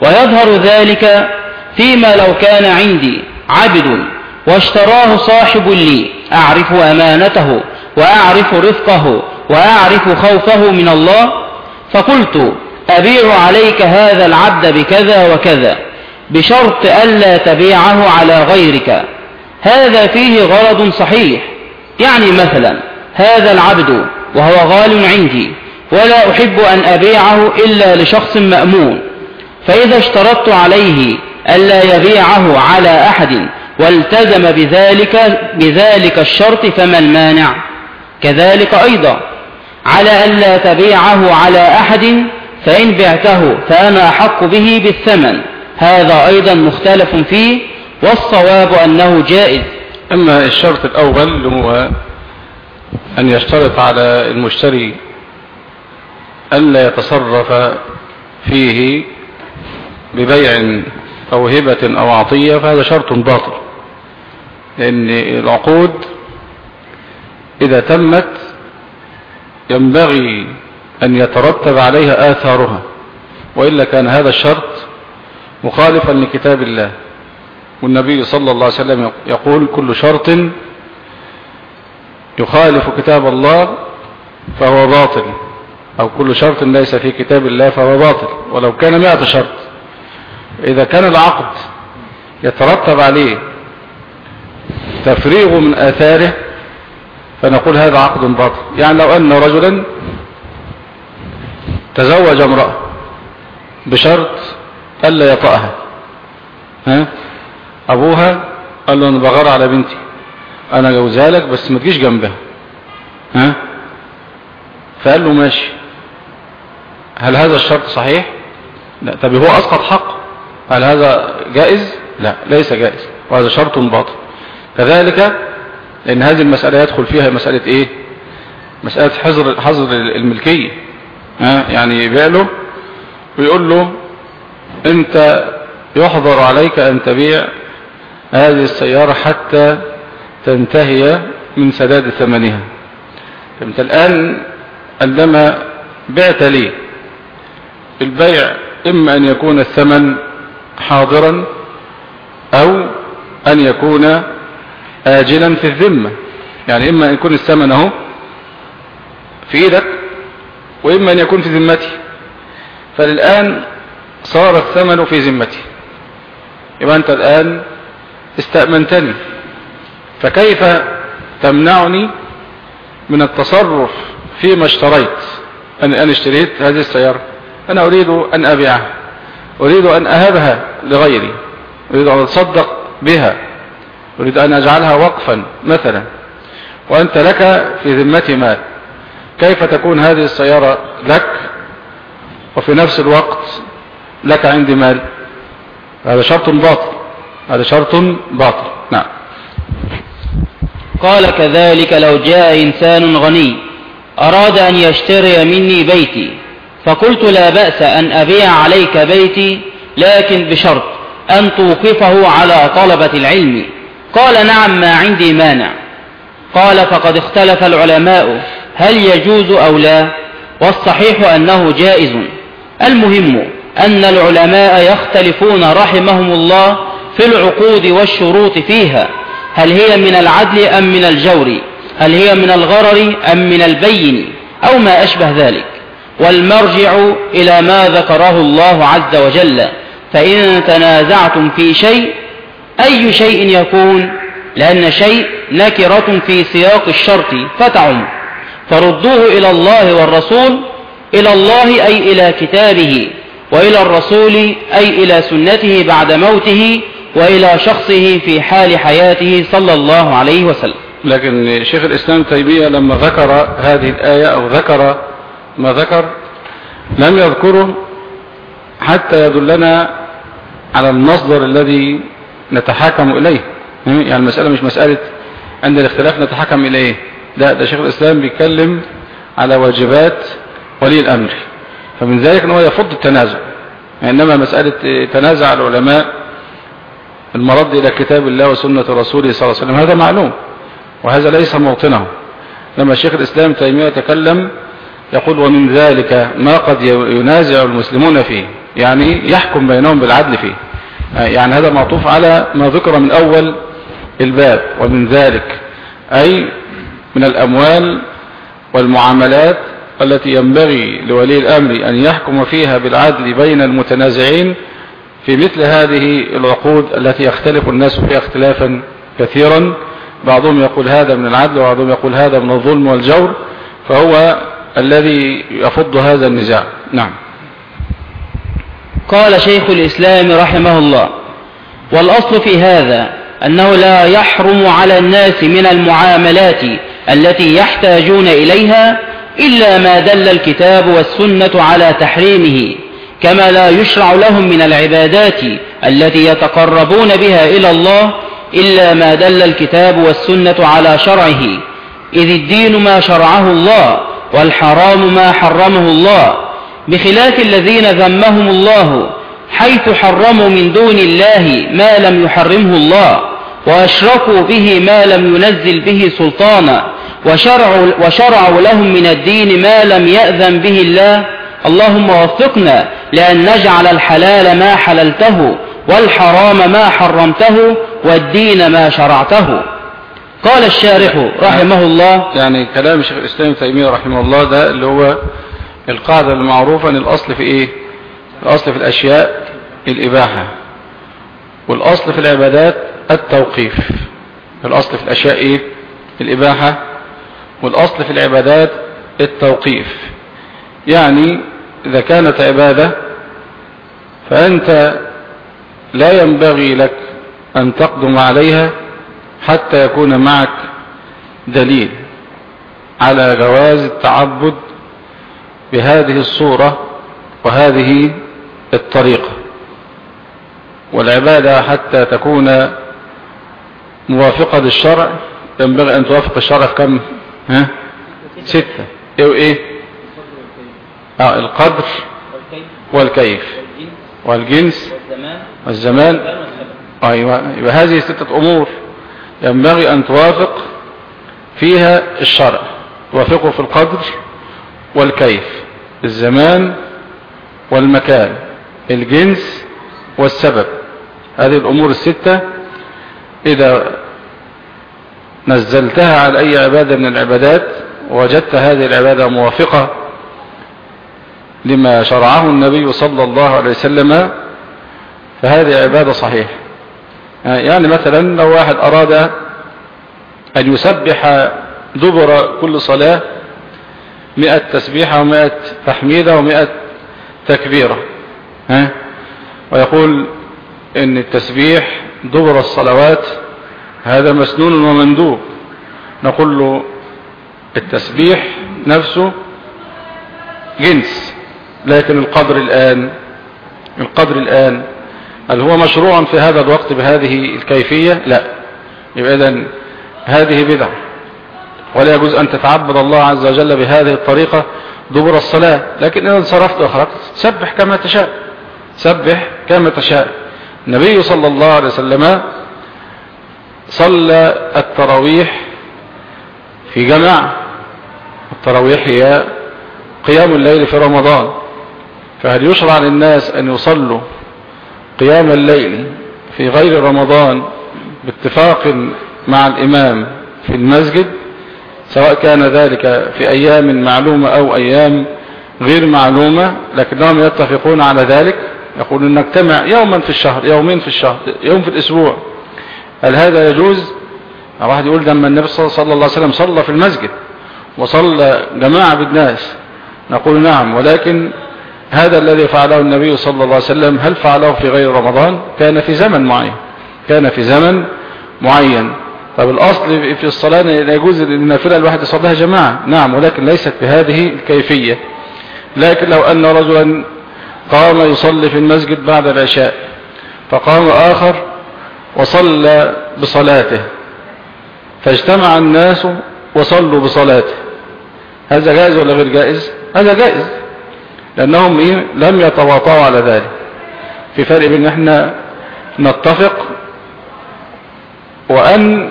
ويظهر ذلك فيما لو كان عندي عبد واشتراه صاحب لي أعرف أمانته وأعرف رفقه وأعرف خوفه من الله فقلت أبيع عليك هذا العبد بكذا وكذا بشرط ألا تبيعه على غيرك. هذا فيه غرض صحيح. يعني مثلا هذا العبد وهو غال عندي ولا أحب أن أبيعه إلا لشخص مأمون. فإذا اشترطت عليه ألا يبيعه على أحد والتزم بذلك, بذلك الشرط فما المانع كذلك أيضا. على ألا تبيعه على أحد فإن بعته فأنا أحق به بالثمن. هذا أيضا مختلف فيه والصواب أنه جائز. أما الشرط الأول هو أن يشترط على المشتري ألا يتصرف فيه ببيع أو هبة أو عطية فهذا شرط باطل. لأن العقود إذا تمت ينبغي أن يترتب عليها آثارها وإلا كان هذا الشرط مخالفا لكتاب الله. والنبي صلى الله عليه وسلم يقول كل شرط يخالف كتاب الله فهو باطل أو كل شرط ليس في كتاب الله فهو باطل ولو كان مئة شرط. إذا كان العقد يترتب عليه تفريغ من آثاره فنقول هذا عقد باطل. يعني لو أن رجلا تزوج امرأة بشرط ألا يطأها. ها؟ أبوها قال له أنا بغار على بنتي. أنا جوزها لك بس ما تجيش جنبها. ها؟ فقال له ماشي. هل هذا الشرط صحيح؟ لا. طب هو أسقط حق؟ هل هذا جائز؟ لا ليس جائز. وهذا شرط باطل. كذلك لأن هذه المسألة يدخل فيها مسألة إيه؟ مسألة حظر حظر الملكية. يعني يبيع له ويقول له أنت يحظر عليك أن تبيع هذه السيارة حتى تنتهي من سداد ثمنها. فأنت الآن عندما بعت لي البيع إما أن يكون الثمن حاضرا أو أن يكون آجلا في الذمة. يعني إما أن يكون الثمن أهو في إيدك وإما أن يكون في ذمتي فالآن صار الثمن في ذمتي يبقى أنت الآن استأمنتني. فكيف تمنعني من التصرف فيما اشتريت؟ أن اشتريت هذه السيارة. أنا أريد أن أبيعها. أريد أن أهبها لغيري. أريد أن أتصدق بها. أريد أن أجعلها وقفا مثلا. وأنت لك في ذمتي مال. كيف تكون هذه السيارة لك وفي نفس الوقت لك عندي مال؟ هذا شرط باطل. هذا شرط باطل. نعم. قال كذلك لو جاء إنسان غني أراد أن يشتري مني بيتي فقلت لا بأس أن أبيع عليك بيتي لكن بشرط أن توقفه على طلبة العلم. قال نعم ما عندي مانع. قال فقد اختلف العلماء. هل يجوز أو لا؟ والصحيح أنه جائز. المهم أن العلماء يختلفون رحمهم الله في العقود والشروط فيها. هل هي من العدل أم من الجور؟ هل هي من الغرر أم من البين؟ أو ما أشبه ذلك. والمرجع إلى ما ذكره الله عز وجل. فإن تنازعتم في شيء أي شيء يكون؟ لأن شيء نكرة في سياق الشرط فتعم. فردوه إلى الله والرسول إلى الله أي إلى كتابه وإلى الرسول أي إلى سنته بعد موته وإلى شخصه في حال حياته صلى الله عليه وسلم. لكن شيخ الإسلام تيمية لما ذكر هذه الآية أو ذكر ما ذكر لم يذكره حتى يدلنا على المصدر الذي نتحاكم إليه. يعني المسألة مش مسألة عند الاختلاف نتحكم إليه. ده, ده شيخ الإسلام بيتكلم على واجبات ولي الأمر. فمن ذلك أنه يفض التنازع. إنما مسألة تنازع العلماء المرد إلى كتاب الله وسنة رسوله صلى الله عليه وسلم هذا معلوم وهذا ليس موطنه. لما شيخ الإسلام تيمية تكلم يقول ومن ذلك ما قد ينازع المسلمون فيه يعني يحكم بينهم بالعدل فيه. يعني هذا معطوف على ما ذكر من أول الباب ومن ذلك أي من الأموال والمعاملات التي ينبغي لولي الأمر أن يحكم فيها بالعدل بين المتنازعين في مثل هذه العقود التي يختلف الناس فيها اختلافا كثيرا. بعضهم يقول هذا من العدل وبعضهم يقول هذا من الظلم والجور فهو الذي يفض هذا النزاع. نعم. قال شيخ الإسلام رحمه الله والأصل في هذا أنه لا يحرم على الناس من المعاملات التي يحتاجون إليها إلا ما دل الكتاب والسنة على تحريمه كما لا يشرع لهم من العبادات التي يتقربون بها إلى الله إلا ما دل الكتاب والسنة على شرعه إذ الدين ما شرعه الله والحرام ما حرمه الله بخلاف الذين ذمهم الله حيث حرموا من دون الله ما لم يحرمه الله وأشركوا به ما لم ينزل به سلطانا. وشرعوا, وشرعوا لهم من الدين ما لم يأذن به الله. اللهم وفقنا لأن نجعل الحلال ما حللته والحرام ما حرمته والدين ما شرعته. قال الشارح رحمه الله. يعني كلام شيخ الإسلام تيمية رحمه الله ده اللي هو القاعدة المعروفة أن الأصل في إيه؟ الأصل في الأشياء الإباحة. والأصل في العبادات التوقيف. الأصل في الأشياء إيه؟ الإباحة. والأصل في العبادات التوقيف. يعني إذا كانت عبادة فأنت لا ينبغي لك أن تقدم عليها حتى يكون معك دليل على جواز التعبد بهذه الصورة وهذه الطريقة. والعبادة حتى تكون موافقة للشرع ينبغي أن توافق الشرع في كم ها؟ ستة. إيه وإيه؟ آه القدر والكيف والجنس والزمان. أيوه. يبقى هذه ستة أمور ينبغي أن توافق فيها الشرع. توافقه في القدر والكيف الزمان والمكان الجنس والسبب. هذه الأمور الستة. إذا نزلتها على أي عبادة من العبادات وجدت هذه العبادة موافقة لما شرعه النبي صلى الله عليه وسلم فهذه عبادة صحيحة يعني مثلا لو واحد أراد أن يسبح دبر كل صلاة مئة تسبيحة ومئة تحميدة ومئة تكبيرة ها؟ ويقول إن التسبيح دبر الصلوات هذا مسنون ومندوب. نقول له التسبيح نفسه جنس لكن القدر الآن القدر الآن هل هو مشروع في هذا الوقت بهذه الكيفية؟ لا. يبقى إذن هذه بدعة. ولا يجوز أن تتعبد الله عز وجل بهذه الطريقة دبر الصلاة. لكن إذا انصرفت وخرجت. سبح كما تشاء. سبح كما تشاء. النبي صلى الله عليه وسلم صلى التراويح في جماعة. التراويح هي قيام الليل في رمضان. فهل يشرع للناس أن يصلوا قيام الليل في غير رمضان باتفاق مع الإمام في المسجد؟ سواء كان ذلك في أيام معلومة أو أيام غير معلومة لكنهم يتفقون على ذلك. يقولون نجتمع يوما في الشهر يومين في الشهر يوم في الأسبوع. هل هذا يجوز؟ واحد يقول لما النبي صلى الله عليه وسلم صلى في المسجد وصلى جماعة بالناس نقول نعم ولكن هذا الذي فعله النبي صلى الله عليه وسلم هل فعله في غير رمضان؟ كان في زمن معين كان في زمن معين. طب الأصل في الصلاة لا يجوز النافلة الواحد يصليها جماعة. نعم ولكن ليست بهذه الكيفية. لكن لو أن رجلا قام يصلي في المسجد بعد العشاء فقام آخر وصلى بصلاته. فاجتمع الناس وصلوا بصلاته. هذا جائز ولا غير جائز؟ هذا جائز لأنهم إيه؟ لم يتواطعوا على ذلك. في فرق بين إحنا نتفق وأن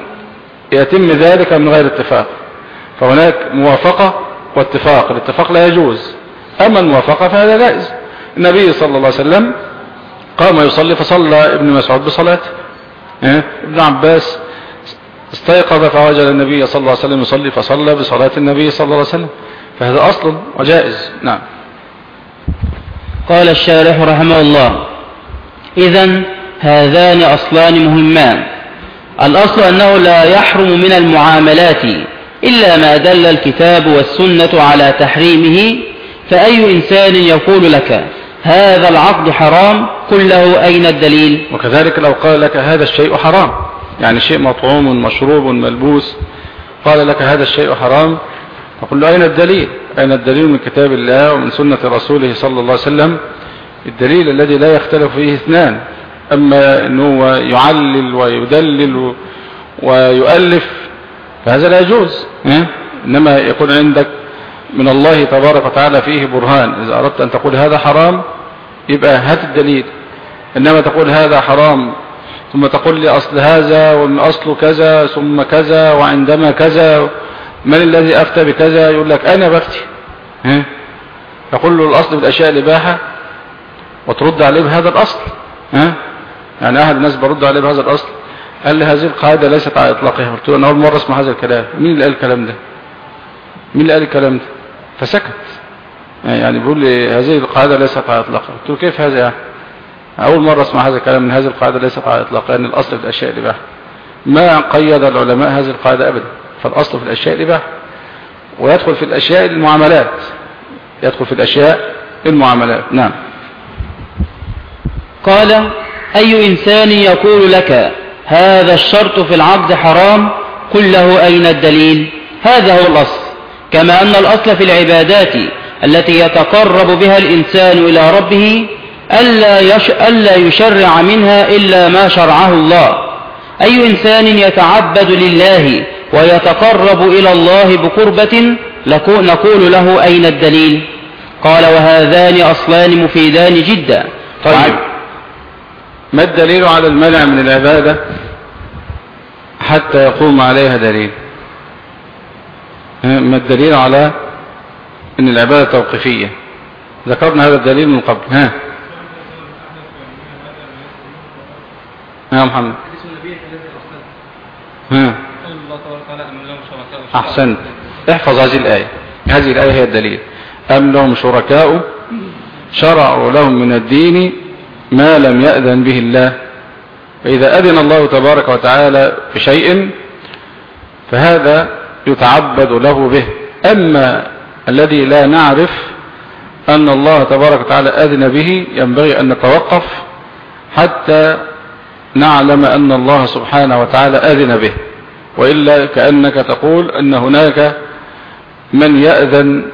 يتم ذلك من غير اتفاق. فهناك موافقة واتفاق. الاتفاق لا يجوز. أما الموافقة فهذا جائز. النبي صلى الله عليه وسلم قام يصلي فصلى ابن مسعود بصلاته؟ ابن عباس استيقظ فوجد النبي صلى الله عليه وسلم يصلي فصلى بصلاة النبي صلى الله عليه وسلم فهذا أصل وجائز. نعم. قال الشارح رحمه الله إذا هذان أصلان مهمان. الأصل أنه لا يحرم من المعاملات إلا ما دل الكتاب والسنة على تحريمه فأي إنسان يقول لك هذا العقد حرام قل له أين الدليل؟ وكذلك لو قال لك هذا الشيء حرام. يعني شيء مطعوم مشروب ملبوس. قال لك هذا الشيء حرام فقل له أين الدليل؟ أين الدليل من كتاب الله ومن سنة رسوله صلى الله عليه وسلم؟ الدليل الذي لا يختلف فيه اثنان. أما أنه يعلل ويدلل ويؤلف فهذا لا يجوز. إنما يكون عندك من الله تبارك وتعالى فيه برهان. إذا أردت أن تقول هذا حرام يبقى هات الدليل. إنما تقول هذا حرام ثم تقول لي أصل هذا ومن أصل كذا ثم كذا وعندما كذا من الذي أفتى بكذا؟ يقول لك أنا بفتي. ها؟ تقول له الأصل بالأشياء الإباحة وترد عليه بهذا الأصل. ها؟ يعني أحد الناس برد عليه بهذا الأصل. قال لي هذه القاعدة ليست على إطلاقها. قلت له أنا أول مرة أسمع هذا الكلام. مين اللي قال الكلام ده؟ مين اللي قال الكلام ده؟ فسكت. يعني بيقول لي هذه القاعدة ليست على إطلاقها. قلت له كيف هذا يعني أول مرة أسمع هذا الكلام من هذه القاعدة ليست إطلاقها لأن يعني الأصل في الأشياء الإباحة. ما قيد العلماء هذه القاعدة أبدا. فالأصل في الأشياء الإباحة. ويدخل في الأشياء المعاملات. يدخل في الأشياء المعاملات. نعم. قال أي إنسان يقول لك هذا الشرط في العقد حرام؟ قل له أين الدليل؟ هذا هو الأصل. كما أن الأصل في العبادات التي يتقرب بها الإنسان إلى ربه ألا, يش... ألا يشرع منها إلا ما شرعه الله. أي إنسان يتعبد لله ويتقرب إلى الله بقربة نقول له أين الدليل؟ قال وهذان أصلان مفيدان جدا. طيب. ما الدليل على المنع من العبادة؟ حتى يقوم عليها دليل. ما الدليل على إن العبادة توقيفية؟ ذكرنا هذا الدليل من قبل. ها. يا محمد. ها. أحسنت. احفظ هذه الآية. هذه الآية هي الدليل. أم لهم شركاء شرعوا لهم من الدين ما لم يأذن به الله. فإذا أذن الله تبارك وتعالى بشيء فهذا يتعبد له به. أما الذي لا نعرف أن الله تبارك وتعالى أذن به ينبغي أن نتوقف حتى نعلم أن الله سبحانه وتعالى أذن به. وإلا كأنك تقول أن هناك من يأذن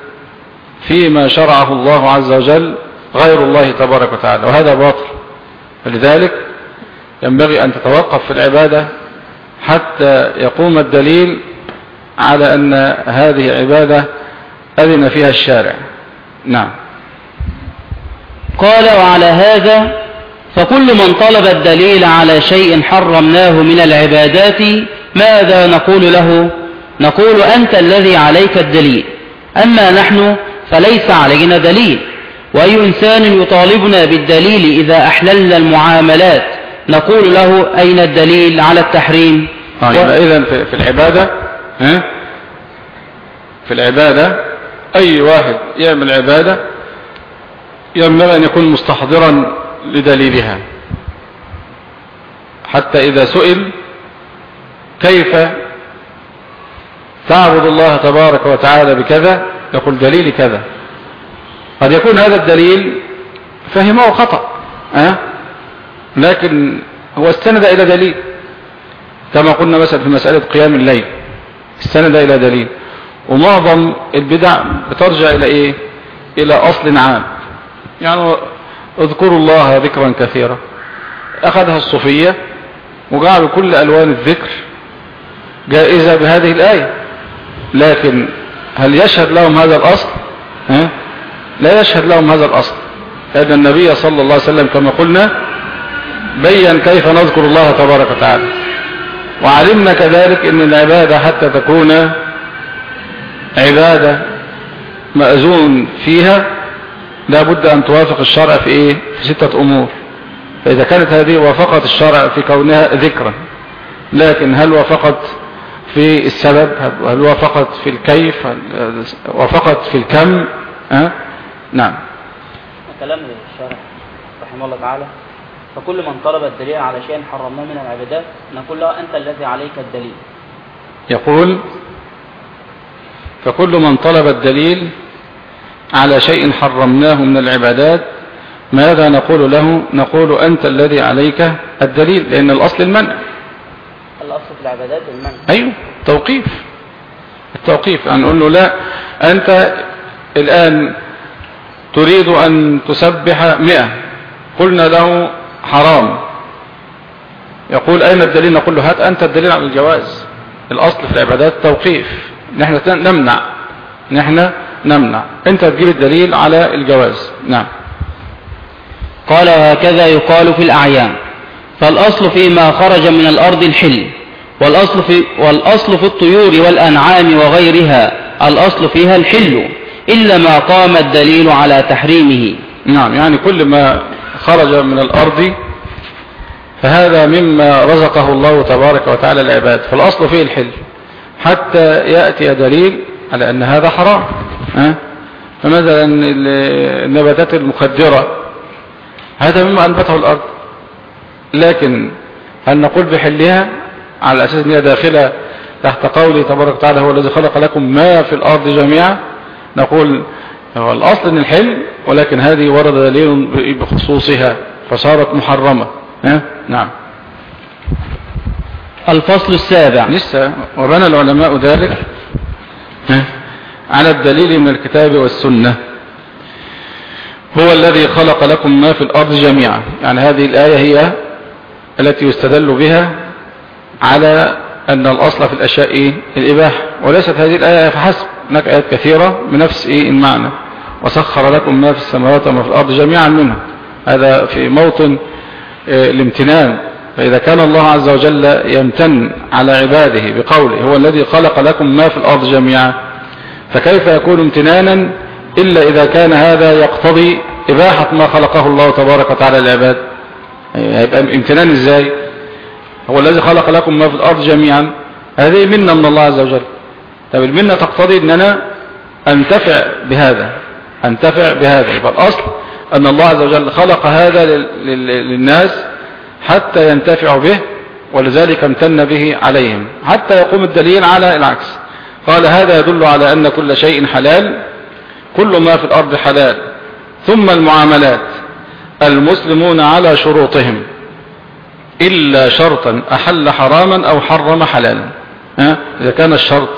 فيما شرعه الله عز وجل غير الله تبارك وتعالى وهذا باطل. فلذلك ينبغي أن تتوقف في العبادة حتى يقوم الدليل على أن هذه عبادة أذن فيها الشارع. نعم. قال وعلى هذا فكل من طلب الدليل على شيء حرمناه من العبادات ماذا نقول له؟ نقول أنت الذي عليك الدليل. أما نحن فليس علينا دليل. وأي إنسان يطالبنا بالدليل إذا أحللنا المعاملات نقول له أين الدليل على التحريم؟ طيب و... إذن في العبادة ها؟ في العبادة أي واحد يعمل عبادة ينبغي أن يكون مستحضرا لدليلها حتى إذا سئل كيف تعبد الله تبارك وتعالى بكذا يقول دليل كذا قد يكون هذا الدليل فهمه خطأ أه؟ لكن هو استند إلى دليل كما قلنا مثلا في مسألة قيام الليل استند إلى دليل. ومعظم البدع بترجع إلى إيه؟ إلى أصل عام. يعني اذكروا الله ذكرا كثيرا. أخذها الصوفية وجعلوا كل ألوان الذكر جائزة بهذه الآية. لكن هل يشهد لهم هذا الأصل؟ ها؟ لا يشهد لهم هذا الأصل. لأن النبي صلى الله عليه وسلم كما قلنا بين كيف نذكر الله تبارك وتعالى. وعلمنا كذلك إن العبادة حتى تكون عبادة مأذون فيها لابد أن توافق الشرع في إيه؟ في ستة أمور. فإذا كانت هذه وافقت الشرع في كونها ذكرا لكن هل وافقت في السبب؟ هل وافقت في الكيف؟ هل وافقت في الكم؟ أه؟ نعم. كلام الشرع رحمه الله تعالى. فكل من طلب الدليل على شيء حرمناه من العبادات نقول له أنت الذي عليك الدليل. يقول فكل من طلب الدليل على شيء حرمناه من العبادات ماذا نقول له؟ نقول أنت الذي عليك الدليل لأن الأصل المنع. الأصل في العبادات المنع. أيوه توقيف. التوقيف أن نقول له لا أنت الآن تريد أن تسبح مئة. قلنا له حرام. يقول أين الدليل؟ نقول له هات أنت الدليل على الجواز. الأصل في العبادات توقيف. نحن نمنع. نحن نمنع. أنت تجيب الدليل على الجواز. نعم. قال وهكذا يقال في الأعيان. فالأصل فيما خرج من الأرض الحل. والأصل في, والأصل في الطيور والأنعام وغيرها. الأصل فيها الحل. إلا ما قام الدليل على تحريمه. نعم. يعني كل ما خرج من الأرض فهذا مما رزقه الله تبارك وتعالى العباد فالأصل فيه الحل. حتى يأتي دليل على أن هذا حرام. ها؟ فمثلا النباتات المخدرة هذا مما أنبته الأرض. لكن هل نقول بحلها على أساس أنها داخلة تحت قوله تبارك وتعالى هو الذي خلق لكم ما في الأرض جميعا؟ نقول هو الأصل أن الحل ولكن هذه ورد دليل بخصوصها فصارت محرمة. ها؟ نعم. الفصل السابع. لسه وبنى العلماء ذلك. على الدليل من الكتاب والسنة. هو الذي خلق لكم ما في الأرض جميعا. يعني هذه الآية هي التي يستدل بها على أن الأصل في الأشياء؟ الإباحة. وليست هذه الآية فحسب. هناك آيات كثيرة بنفس إيه المعنى. وسخر لكم ما في السماوات وما في الأرض جميعا منه. هذا في موطن آه، الامتنان. فإذا كان الله عز وجل يمتن على عباده بقوله هو الذي خلق لكم ما في الأرض جميعا فكيف يكون امتنانا إلا إذا كان هذا يقتضي إباحة ما خلقه الله تبارك وتعالى للعباد؟ هيبقى امتنان إزاي؟ هو الذي خلق لكم ما في الأرض جميعا. هذه منة من الله عز وجل. طب المنة تقتضي أن أنا أنتفع بهذا أنتفع بهذا. يبقى الأصل أن الله عز وجل خلق هذا للناس حتى ينتفعوا به ولذلك امتن به عليهم حتى يقوم الدليل على العكس. قال هذا يدل على أن كل شيء حلال كل ما في الأرض حلال. ثم المعاملات المسلمون على شروطهم إلا شرطا أحل حراما أو حرم حلالا. إذا كان الشرط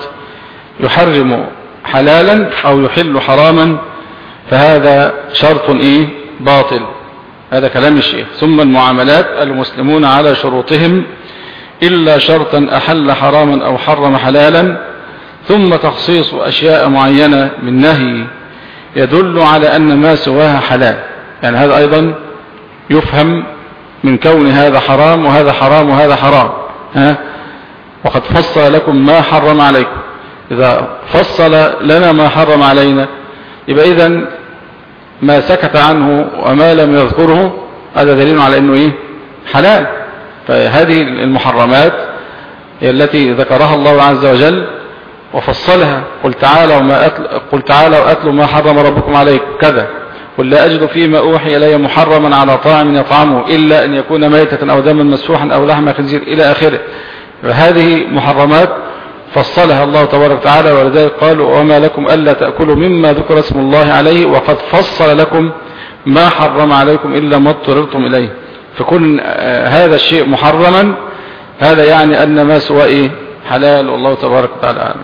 يحرم حلالا أو يحل حراما فهذا شرط إيه؟ باطل. هذا كلام الشيخ. ثم المعاملات المسلمون على شروطهم إلا شرطا أحل حراما أو حرم حلالا ثم تخصيص أشياء معينة من نهي يدل على أن ما سواها حلال. يعني هذا أيضا يفهم من كون هذا حرام وهذا حرام وهذا حرام. ها؟ وقد فصل لكم ما حرم عليكم. إذا فصل لنا ما حرم علينا يبقى إذن ما سكت عنه وما لم يذكره هذا دليل على أنه إيه؟ حلال. فهذه المحرمات هي التي ذكرها الله عز وجل وفصلها قل تعالى وما أتل قل تعالى وأتلوا ما حرم ربكم عليكم كذا. قل لا أجد فيما أوحي إلي محرما على طاعم يطعمه إلا أن يكون ميتة أو دما مسفوحا أو لحم خنزير إلى آخره. فهذه محرمات فصلها الله تبارك وتعالى ولذلك قالوا وما لكم ألا تأكلوا مما ذكر اسم الله عليه وقد فصل لكم ما حرم عليكم إلا ما اضطررتم إليه. فكون هذا الشيء محرما هذا يعني أن ما سوى إيه؟ حلال والله تبارك وتعالى أعلم.